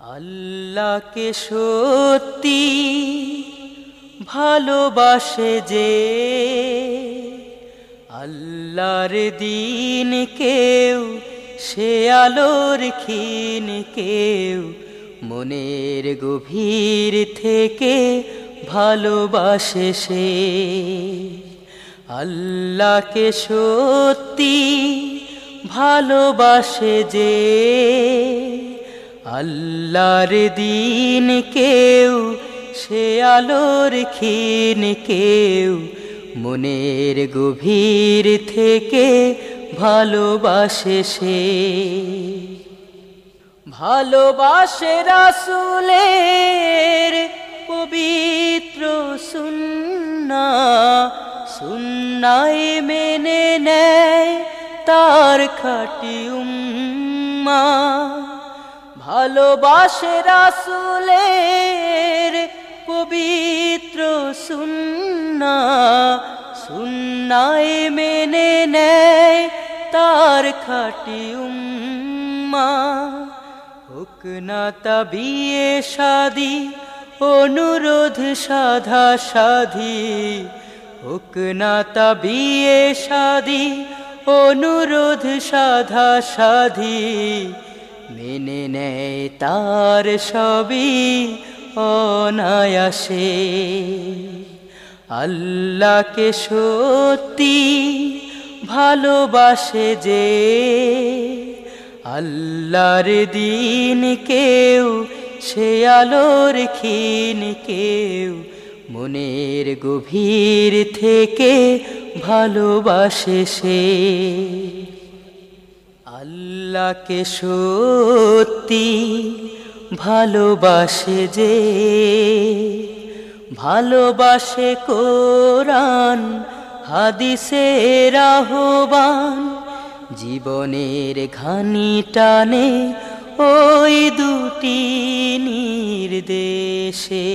আল্লাহকে সত্যি ভালোবাসে যে, আল্লাহর দিন কেউ, সে আলোর ক্ষীণ কেউ, মনের গভীর থেকে ভালোবাসে সে। আল্লাহকে সত্যি ভালোবাসে যে আল্লাহর দিন কেউ, সে আলোর ক্ষীণ কেউ। মনের গভীর থেকে ভালোবাসে সে। ভালোবাসে রাসুলের পবিত্র সুন্না। সুন্নায় মেনে নেয় তার খাটি উম্মা। ভালোবাসে রাসুলের পবিত্র সুন্না। সুন্নায় মেনে নেয় তার খাটি উম্মা। হোক না তা বিয়ে অনুরোধ সাধা সাধি। হোক না তা বিয়ে অনুরোধ সাধা সাধি। মেনে নেয় তার সবই অনায়াসে। আল্লাহকে সত্যি ভালোবাসে যে। আল্লাহর দিন কেউ সে আলোর ক্ষীণ কেউ মনের গভীর থেকে ভালোবাসে সে। আল্লাহকে সত্যি ভালোবাসে যে, ভালোবাসে কোরআন, হাদিসের আহ্বান, জীবনের ঘানি টানে ওই দুটি নির্দেশে।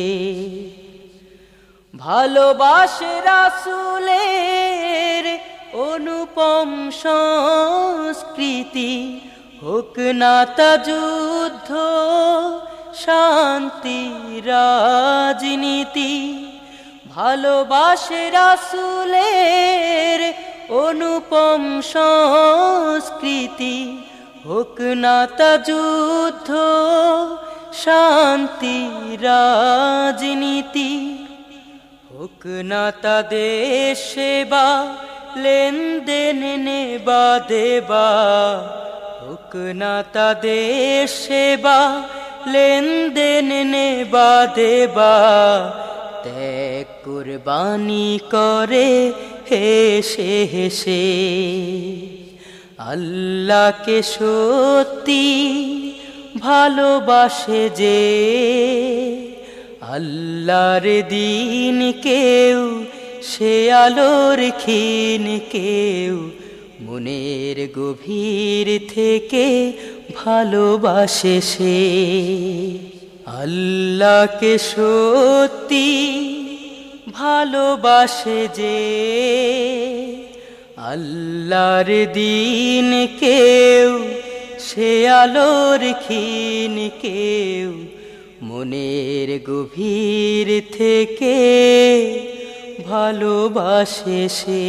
ভালোবাসে রাসুলের অনুপম সংস্কৃতি হোক না যুদ্ধ, শান্তি, রাজনীতি। ভালোবাসে রাসুলের অনুপম সংস্কৃতি হোক না যুদ্ধ, শান্তি, রাজনীতি। হোক না দেশ সেবা লেনদেন নেবা দেবা হোক না তা দেশ সেবা, লেনদেন নেবা দেবা। ত্যাগ কুরবানি করে হেসে হেসে, আল্লাহকে সত্যি ভালোবাসে যে, আল্লাহর দিন কেউ সে আলোর ক্ষীণ কেউ মনের গভীর থেকে ভালোবাসে সে। আল্লাহকে সত্যি ভালোবাসে যে। আল্লাহর দিন কেউ সে আলোর ক্ষীণ কেউ মনের গভীর থেকে ভালোবাসে সে।